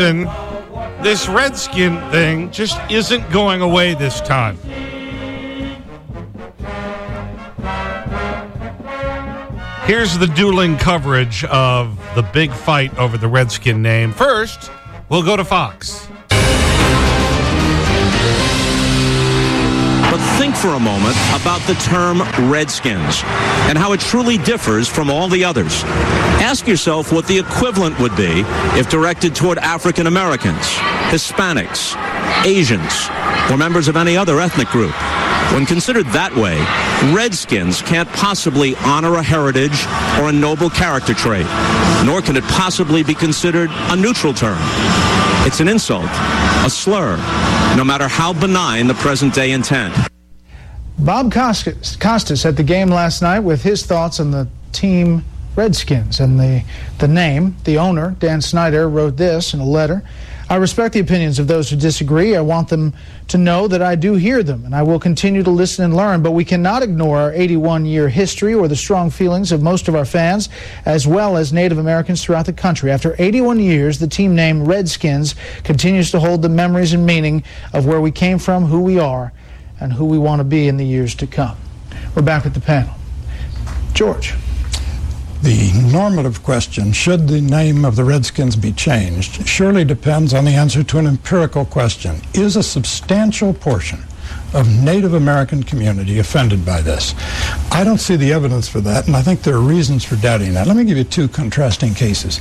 Reason, this Redskin thing just isn't going away this time. Here's the dueling coverage of the big fight over the Redskin name. First, we'll go to Fox. Think for a moment about the term Redskins and how it truly differs from all the others. Ask yourself what the equivalent would be if directed toward African Americans, Hispanics, Asians, or members of any other ethnic group. When considered that way, Redskins can't possibly honor a heritage or a noble character trait, nor can it possibly be considered a neutral term. It's an insult, a slur, no matter how benign the present day intent. Bob Costas, Costas at the game last night with his thoughts on the team Redskins and the, the name. The owner, Dan Snyder, wrote this in a letter. I respect the opinions of those who disagree. I want them to know that I do hear them, and I will continue to listen and learn. But we cannot ignore our 81 year history or the strong feelings of most of our fans, as well as Native Americans throughout the country. After 81 years, the team name Redskins continues to hold the memories and meaning of where we came from, who we are, and who we want to be in the years to come. We're back with the panel. George. The normative question, should the name of the Redskins be changed, surely depends on the answer to an empirical question. Is a substantial portion of Native American community offended by this? I don't see the evidence for that, and I think there are reasons for doubting that. Let me give you two contrasting cases.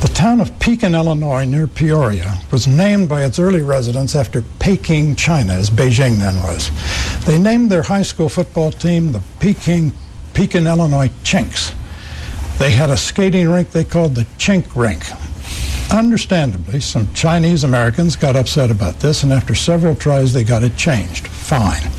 The town of Pekin, Illinois, near Peoria, was named by its early residents after Peking, China, as Beijing then was. They named their high school football team the Peking, Pekin, Illinois Chinks. They had a skating rink they called the Chink Rink. Understandably, some Chinese Americans got upset about this, and after several tries, they got it changed. Fine.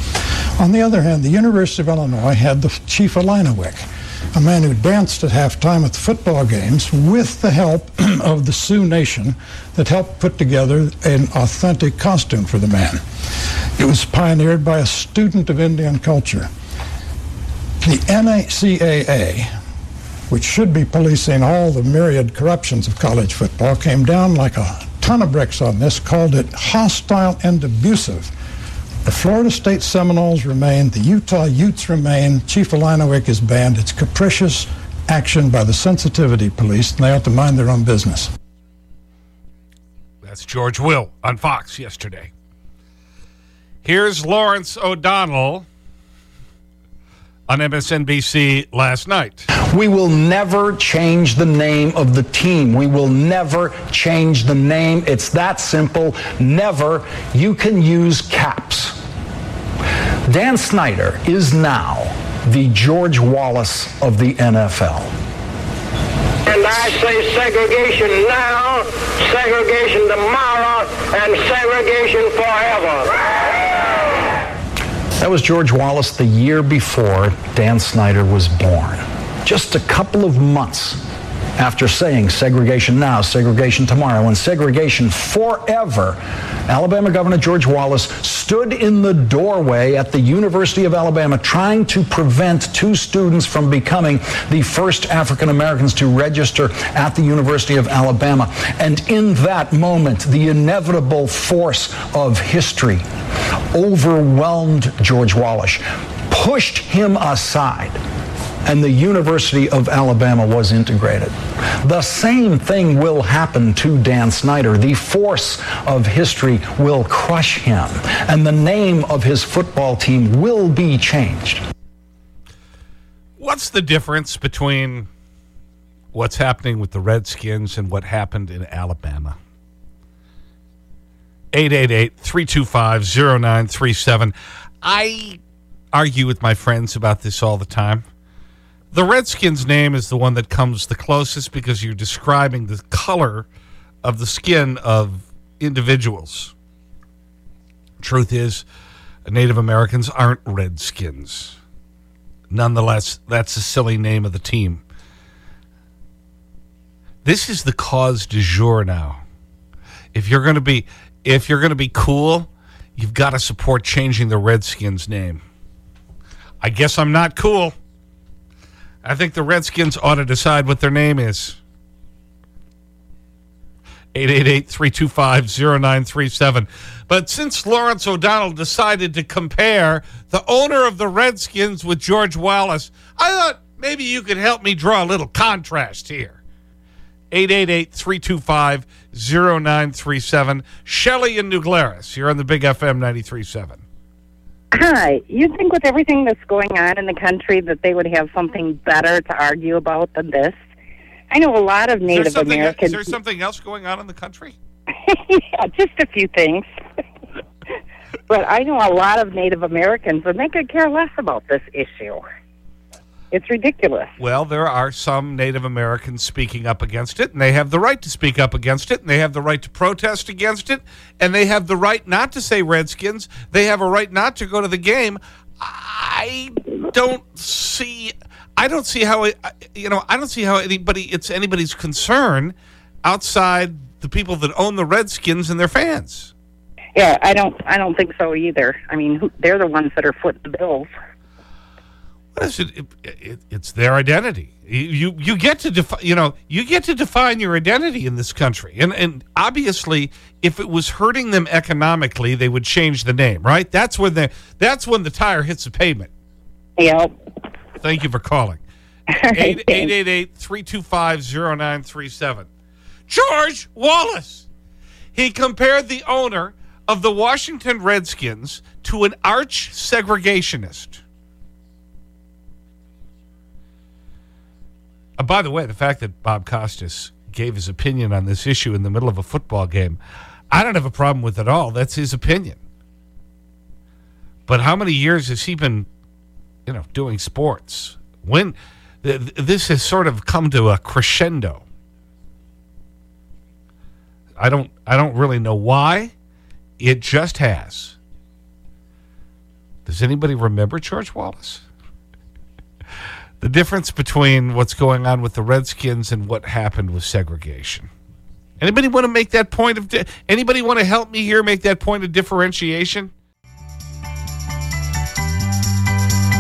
On the other hand, the University of Illinois had the Chief Illiniwek, a man who danced at halftime at the football games with the help of the Sioux Nation that helped put together an authentic costume for the man. It was pioneered by a student of Indian culture. The NCAA, which should be policing all the myriad corruptions of college football, came down like a ton of bricks on this, called it hostile and abusive. The Florida State Seminoles remain, the Utah Utes remain, Chief Illiniwek is banned. It's capricious action by the sensitivity police, and they ought to mind their own business. That's George Will on Fox yesterday. Here's Lawrence O'Donnell on MSNBC last night. We will never change the name of the team. We will never change the name. It's that simple. Never. You can use caps. Dan Snyder is now the George Wallace of the NFL. And I say segregation now, segregation tomorrow, and segregation forever. That was George Wallace the year before Dan Snyder was born. Just a couple of months after saying segregation now, segregation tomorrow, and segregation forever, Alabama Governor George Wallace stood in the doorway at the University of Alabama trying to prevent two students from becoming the first African Americans to register at the University of Alabama. And in that moment, the inevitable force of history overwhelmed George Wallace, pushed him aside and the University of Alabama was integrated. The same thing will happen to Dan Snyder. The force of history will crush him, and the name of his football team will be changed. What's the difference between what's happening with the Redskins and what happened in Alabama? 888-325-0937. I argue with my friends about this all the time. The Redskins name is the one that comes the closest because you're describing the color of the skin of individuals. Truth is, Native Americans aren't Redskins. Nonetheless, that's the silly name of the team. This is the cause du jour now. If you're going to be, if you're going to be cool, you've got to support changing the Redskins name. I guess I'm not cool. I think the Redskins ought to decide what their name is. 888-325-0937. But since Lawrence O'Donnell decided to compare the owner of the Redskins with George Wallace, I thought maybe you could help me draw a little contrast here. 888-325-0937. Shelley in New Glarus. You're on the Big FM 93.7. Hi. You think with everything that's going on in the country that they would have something better to argue about than this? I know a lot of Native Americans. Is there something else going on in the country? yeah, just a few things. but I know a lot of Native Americans, and they could care less about this issue. It's ridiculous. Well, there are some Native Americans speaking up against it, and they have the right to speak up against it, and they have the right to protest against it, and they have the right not to say Redskins. They have a right not to go to the game. I don't see, I don't see how, it, you know, I don't see how anybody, it's anybody's concern outside the people that own the Redskins and their fans. Yeah, I don't, I don't think so either. I mean, who, they're the ones that are footing the bills. It, it, it, it's their identity. You, you get to define, you know, you get to define your identity in this country. And, and obviously, if it was hurting them economically, they would change the name, right? That's when the, that's when the tire hits the pavement. Yep. Thank you for calling. 888-325-0937. George Wallace. He compared the owner of the Washington Redskins to an arch segregationist. Uh, by the way, the fact that Bob Costas gave his opinion on this issue in the middle of a football game, I don't have a problem with it at all. That's his opinion. But how many years has he been, you know, doing sports? When th this has sort of come to a crescendo. I don't, I don't really know why. It just has. Does anybody remember George Wallace? The difference between what's going on with the Redskins and what happened with segregation. Anybody want to make that point of, anybody want to help me here make that point of differentiation?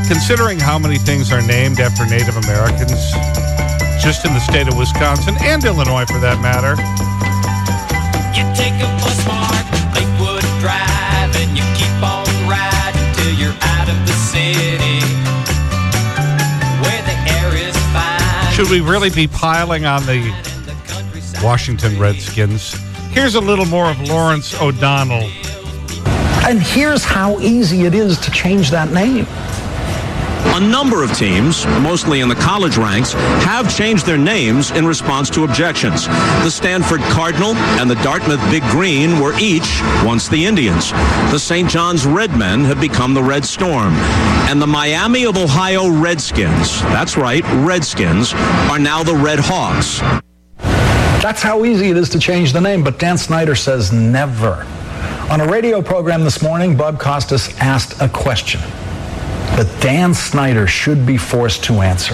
Considering how many things are named after Native Americans, just in the state of Wisconsin and Illinois for that matter. Should we really be piling on the Washington Redskins? Here's a little more of Lawrence O'Donnell. And here's how easy it is to change that name. A number of teams, mostly in the college ranks, have changed their names in response to objections. The Stanford Cardinal and the Dartmouth Big Green were each once the Indians. The St. John's Redmen have become the Red Storm. And the Miami of Ohio Redskins, that's right, Redskins, are now the Red Hawks. That's how easy it is to change the name, but Dan Snyder says never. On a radio program this morning, Bob Costas asked a question that Dan Snyder should be forced to answer.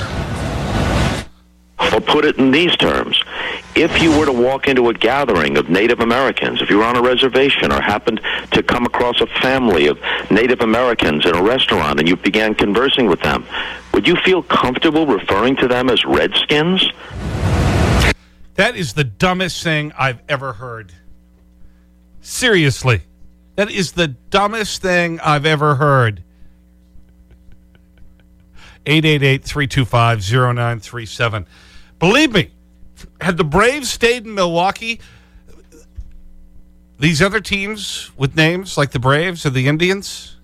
Or put it in these terms. If you were to walk into a gathering of Native Americans, if you were on a reservation or happened to come across a family of Native Americans in a restaurant and you began conversing with them, would you feel comfortable referring to them as Redskins? That is the dumbest thing I've ever heard. Seriously. That is the dumbest thing I've ever heard. 888-325-0937. Believe me, had the Braves stayed in Milwaukee, these other teams with names like the Braves or the Indians,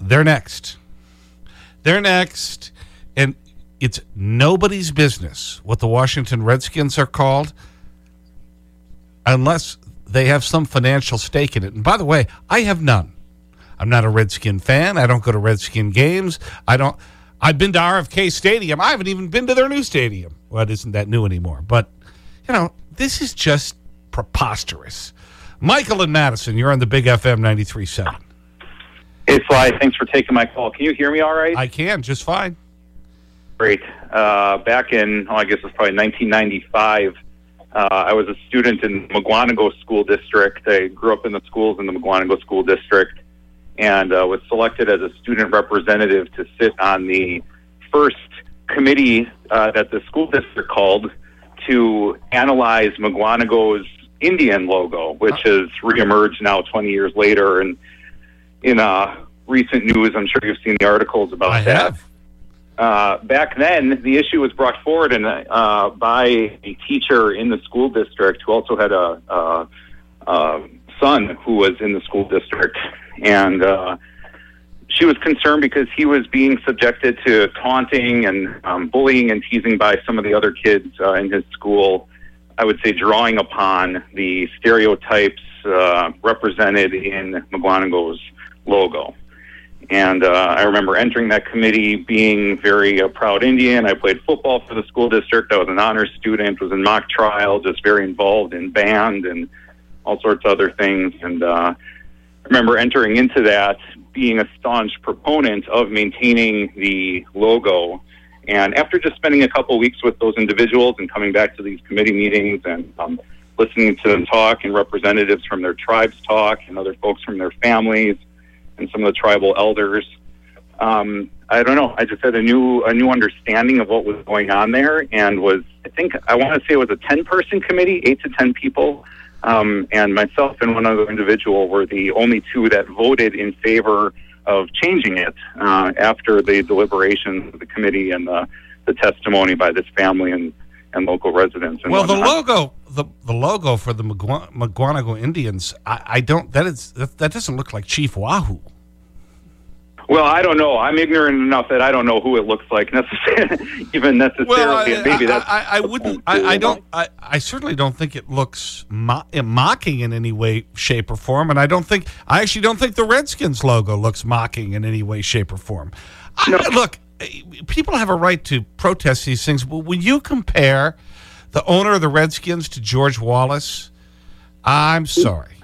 they're next. They're next. And it's nobody's business what the Washington Redskins are called unless they have some financial stake in it. And by the way, I have none. I'm not a Redskin fan. I don't go to Redskin games. I don't. I've been to RFK Stadium. I haven't even been to their new stadium. Well, it isn't that new anymore. But, you know, this is just preposterous. Michael and Madison, you're on the Big FM 93.7. Hey, Sly, thanks for taking my call. Can you hear me all right? I can, just fine. Great. Uh, back in, oh, I guess it's probably 1995, uh, I was a student in the Mukwonago School District. I grew up in the schools in the Mukwonago School District and uh, was selected as a student representative to sit on the first committee uh, that the school district called to analyze Mukwonago's Indian logo, which has reemerged now 20 years later. And in uh, recent news, I'm sure you've seen the articles about I that. have. Uh, back then, the issue was brought forward and uh, by a teacher in the school district who also had a, a, a son who was in the school district, and uh, she was concerned because he was being subjected to taunting and um, bullying and teasing by some of the other kids uh, in his school. I would say drawing upon the stereotypes uh, represented in Mukwonago's logo. And uh, I remember entering that committee being very uh, proud Indian. I played football for the school district. I was an honor student, was in mock trial, just very involved in band and all sorts of other things. And uh, remember entering into that being a staunch proponent of maintaining the logo. And after just spending a couple weeks with those individuals and coming back to these committee meetings and um, listening to them talk and representatives from their tribes talk and other folks from their families and some of the tribal elders. Um, I don't know. I just had a new a new understanding of what was going on there, and was I think I want to say it was a ten person committee, eight to ten people, um, and myself and one other individual were the only two that voted in favor of changing it uh, after the deliberations of the committee and the, the testimony by this family and, and local residents. And Well, the logo, the, the logo for the Magua- Mukwonago Indians, I, I don't, that is, that, that doesn't look like Chief Wahoo. Well, I don't know. I'm ignorant enough that I don't know who it looks like necessarily, even necessarily. Well, I, maybe I, that's I, I the wouldn't, I, I don't, I, I certainly don't think it looks mo mocking in any way, shape, or form. And I don't think, I actually don't think the Redskins logo looks mocking in any way, shape, or form. I, look, people have a right to protest these things, but when you compare the owner of the Redskins to George Wallace, I'm sorry.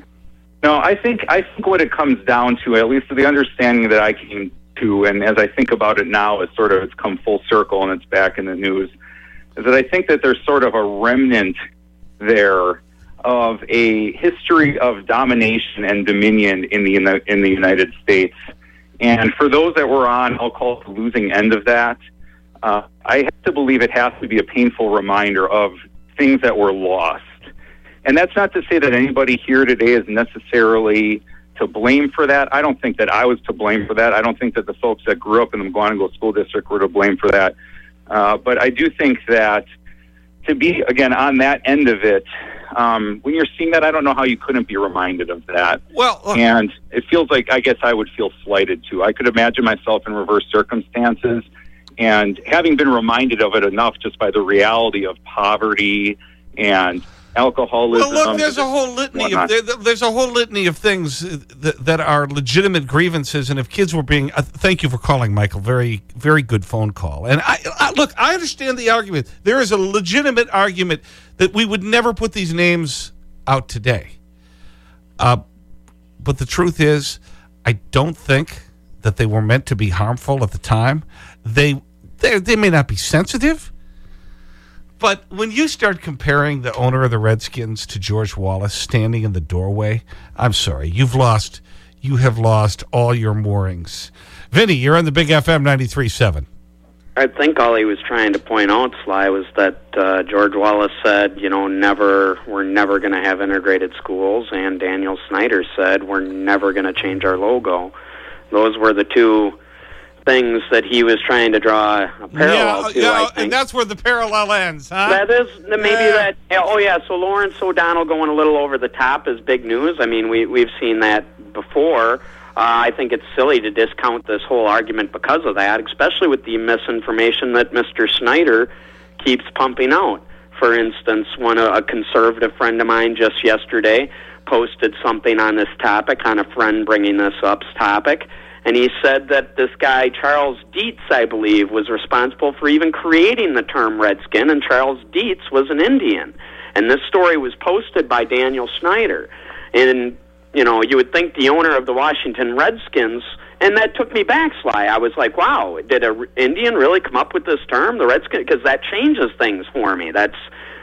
No, I think I think what it comes down to, at least to the understanding that I came to, and as I think about it now, it's sort of it's come full circle and it's back in the news, is that I think that there's sort of a remnant there of a history of domination and dominion in the in the United States, and for those that were on, I'll call it the losing end of that. Uh, I have to believe it has to be a painful reminder of things that were lost. And that's not to say that anybody here today is necessarily to blame for that. I don't think that I was to blame for that. I don't think that the folks that grew up in the Mukwonago School District were to blame for that. Uh, but I do think that to be, again, on that end of it, um, when you're seeing that, I don't know how you couldn't be reminded of that. Well, look, And it feels like I guess I would feel slighted too. I could imagine myself in reverse circumstances and having been reminded of it enough just by the reality of poverty and alcoholism. Well, look, there's a whole litany of there, there's a whole litany of things that, that are legitimate grievances, and if kids were being, uh, thank you for calling, Michael. Very, very good phone call. And I, I look, I understand the argument. There is a legitimate argument that we would never put these names out today. Uh, but the truth is, I don't think that they were meant to be harmful at the time. They, they, they may not be sensitive. But when you start comparing the owner of the Redskins to George Wallace standing in the doorway, I'm sorry, you've lost, you have lost all your moorings. Vinny, you're on the Big FM 93.7. I think all he was trying to point out, Sly, was that uh, George Wallace said, you know, never, we're never going to have integrated schools, and Daniel Snyder said, we're never going to change our logo. Those were the two things that he was trying to draw a parallel yeah, to. yeah, and that's where the parallel ends, huh? That is maybe Yeah. that. Oh yeah, so Lawrence O'Donnell going a little over the top is big news. I mean, we we've seen that before. Uh, I think it's silly to discount this whole argument because of that, especially with the misinformation that Mr. Snyder keeps pumping out. For instance, one a, a conservative friend of mine just yesterday posted something on this topic on a friend bringing this up's topic, and he said that this guy Charles Dietz, I believe, was responsible for even creating the term redskin, and Charles Dietz was an Indian. And this story was posted by Daniel Snyder, and you know you would think the owner of the Washington Redskins. And that took me back, Sly. I was like, "Wow, did a r- Indian really come up with this term, the Redskin?" Because that changes things for me. That's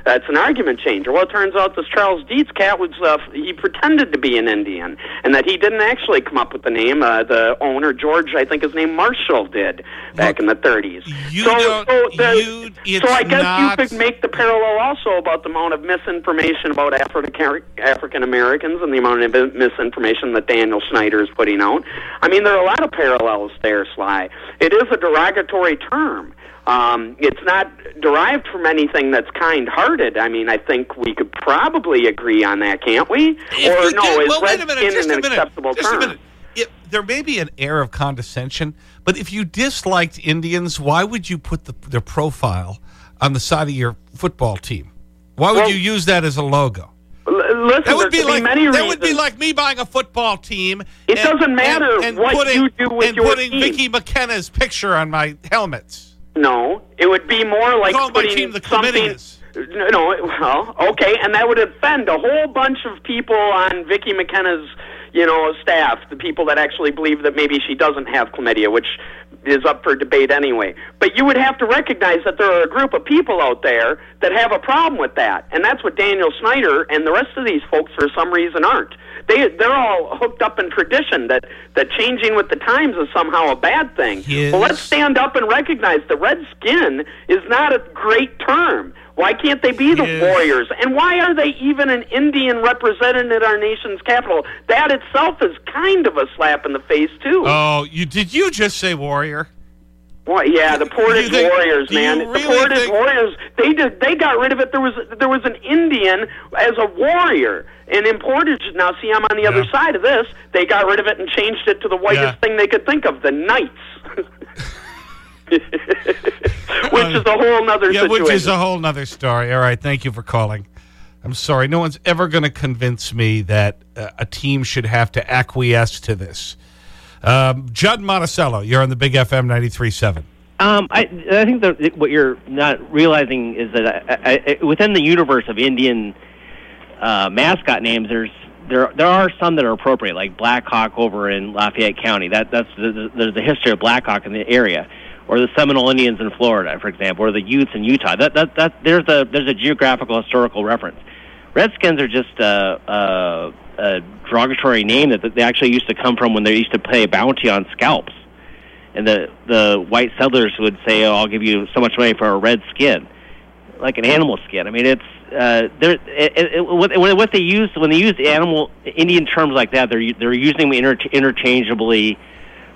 that's an argument changer. Well, it turns out this Charles Dietz cat was uh, he pretended to be an Indian, and that he didn't actually come up with the name. Uh, the owner, George, I think his name Marshall, did back in the 30s. You so, so, the, you- so I guess not- you could make the parallel also about the amount of misinformation about African African Americans and the amount of misinformation that Daniel Snyder is putting out. I mean, there are a lot of parallels there, Sly. It is a derogatory term. Um, it's not derived from anything that's kind-hearted. I mean, I think we could probably agree on that, can't we? If or no, did- is well, wait a minute, just a minute, acceptable just a term? minute. It, there may be an air of condescension, but if you disliked Indians, why would you put the, their profile on the side of your football team? Why would Well- you use that as a logo? Listen, That would be like many that reasons. would be like me buying a football team. It and- doesn't matter and, and what putting, you do with and your putting team. Vicki McKenna's picture on my helmets. No, it would be more like Call my putting team the something. No, well, okay, and that would offend a whole bunch of people on Vicki McKenna's, you know, staff. The people that actually believe that maybe she doesn't have chlamydia, which is up for debate anyway. But you would have to recognize that there are a group of people out there that have a problem with that, and that's what Daniel Snyder and the rest of these folks, for some reason, aren't. They they're all hooked up in tradition that that changing with the times is somehow a bad thing. His- Well, let's stand up and recognize the red skin is not a great term. Why can't they be the warriors? And why are they even an Indian represented at our nation's capital? That itself is kind of a slap in the face too. Oh, you did you just say warrior? Well, yeah, the Portage think- Warriors, man. really the Portage think- Warriors, they did they got rid of it. There was there was an Indian as a warrior. And in Portage, now see, I'm on the other side of this. They got rid of it and changed it to the whitest Yeah. thing they could think of, the Knights. which is a whole nother Yeah, situation. which is a whole other story. All right, thank you for calling. I'm sorry. No one's ever going to convince me that uh, a team should have to acquiesce to this. Um, Judd Monticello, you're on the Big FM 93.7. Um, I, I think that what you're not realizing is that I, I, I, within the universe of Indian uh, mascot names, there's there there are some that are appropriate, like Blackhawk over in Lafayette County. That that's the, there's a history of Blackhawk in the area, or the Seminole Indians in Florida, for example, or the Utes in Utah. That that that there's a there's a geographical historical reference. Redskins are just a, a, a derogatory name that they actually used to come from when they used to pay a bounty on scalps and the the white settlers would say, "Oh, I'll give you so much money for a red skin, like an animal skin." I mean, it's uh, there. It, it, what they use when they use animal Indian terms like that, they're they're using them inter- interchangeably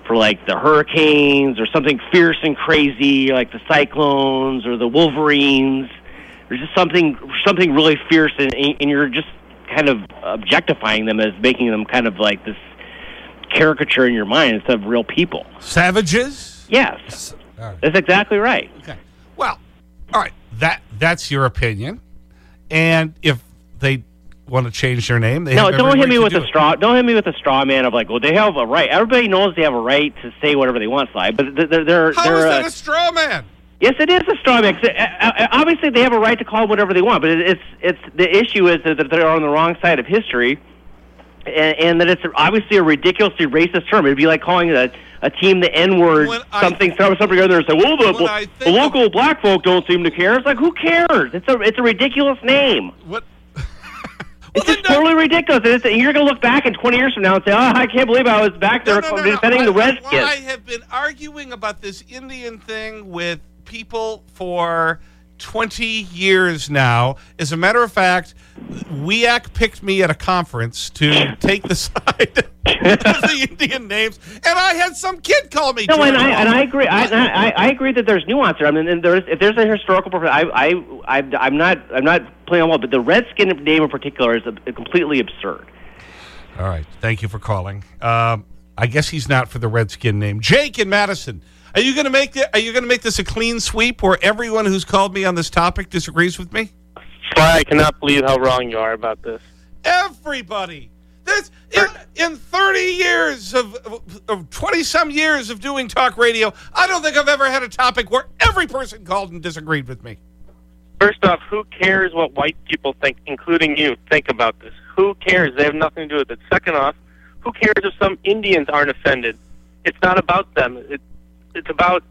for like the hurricanes or something fierce and crazy, like the cyclones or the wolverines. There's just something something really fierce, and, and you're just kind of objectifying them as making them kind of like this caricature in your mind instead of real people. Savages? Yes. Right. That's exactly right. Okay. Well, all right. That, that's your opinion. And if they want to change their name, they No, don't hit me with a it. straw. Don't hit me with a straw man of like, well, they have a right. Everybody knows they have a right to say whatever they want, Sly. But they're they're they're, How they're is uh, a straw man? Yes, it is a straw man. 'cause, uh, uh, obviously, they have a right to call it whatever they want, but it's it's the issue is that they're on the wrong side of history, and, and that it's obviously a ridiculously racist term. It'd be like calling a a team the N word something, I- something something other and say, well, the, the think of- local black folk don't seem to care. It's like, who cares? It's a it's a ridiculous name. What? It's just totally ridiculous. And it's, you're going to look back in 20 years from now and say, "Oh, I can't believe I was back there No, no, no, defending the Redskins." I have been arguing about this Indian thing with people for 20 years now. As a matter of fact, WEAC picked me at a conference to take the side of the Indian names, and I had some kid call me. No, and I and I agree. I, I I agree that there's nuance there. I mean, there's if there's a historical. purpose, I I I I'm not I'm not playing on well, but the Redskin name in particular is a, completely absurd. All right. Thank you for calling. Um, I guess he's not for the Redskin name. Jake in Madison. Are you going to make the, Are you going to make this a clean sweep where everyone who's called me on this topic disagrees with me? Sly, I cannot believe how wrong you are about this. Everybody. This, in, in 30 years of, of 20 some years of doing talk radio, I don't think I've ever had a topic where every person called and disagreed with me. First off, who cares what white people think, including you, think about this? Who cares? They have nothing to do with it. Second off, who cares if some Indians aren't offended? It's not about them. It, it's about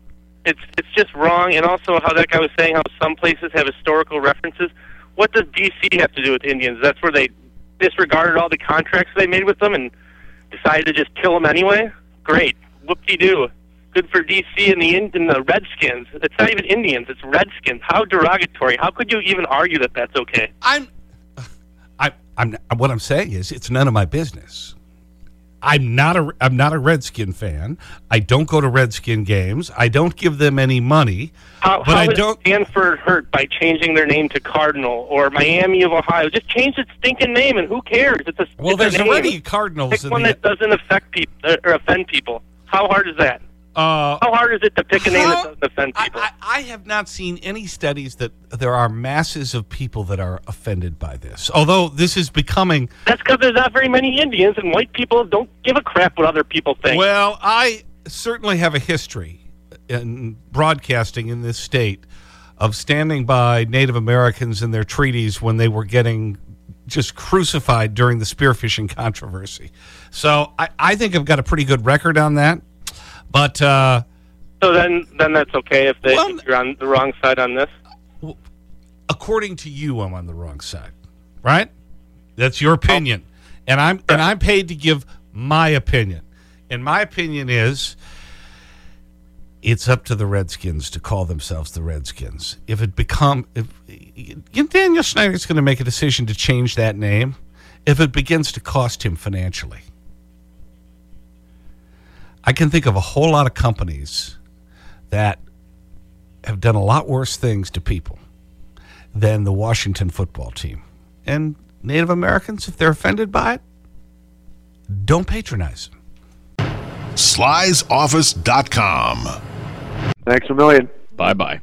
it's it's just wrong. And also, how that guy was saying how some places have historical references. What does D.C. have to do with Indians? That's where they disregarded all the contracts they made with them and decided to just kill them anyway. Great, whoop-de-doo. Good for D.C. and the and the Redskins. It's not even Indians. It's Redskins. How derogatory. How could you even argue that that's okay? I'm, I, I'm, what I'm saying is it's none of my business. I'm not a, I'm not a Redskin fan. I don't go to Redskin games. I don't give them any money. How, but how I is don't. Stanford hurt by changing their name to Cardinal or Miami of Ohio? Just change its stinking name, and who cares? It's a Well, it's there's name. already Cardinals Pick one the- that doesn't affect people or offend people. How hard is that? Uh, How hard is it to pick a name how- that doesn't offend people? I, I have not seen any studies that there are masses of people that are offended by this. Although this is becoming. That's because there's not very many Indians, and white people don't give a crap what other people think. Well, I certainly have a history in broadcasting in this state of standing by Native Americans and their treaties when they were getting just crucified during the spearfishing controversy. So I, I think I've got a pretty good record on that. But uh, so then, then that's okay if, they, if you're on the wrong side on this. according to you, I'm on the wrong side, right? That's your opinion. And I'm, and I'm paid to give my opinion. And my opinion is it's up to the Redskins to call themselves the Redskins. If it become, if, Daniel Snyder's going to make a decision to change that name if it begins to cost him financially. I can think of a whole lot of companies that have done a lot worse things to people than the Washington football team. And Native Americans, if they're offended by it, don't patronize them. Sly'sOffice.com. Thanks a million. Bye bye.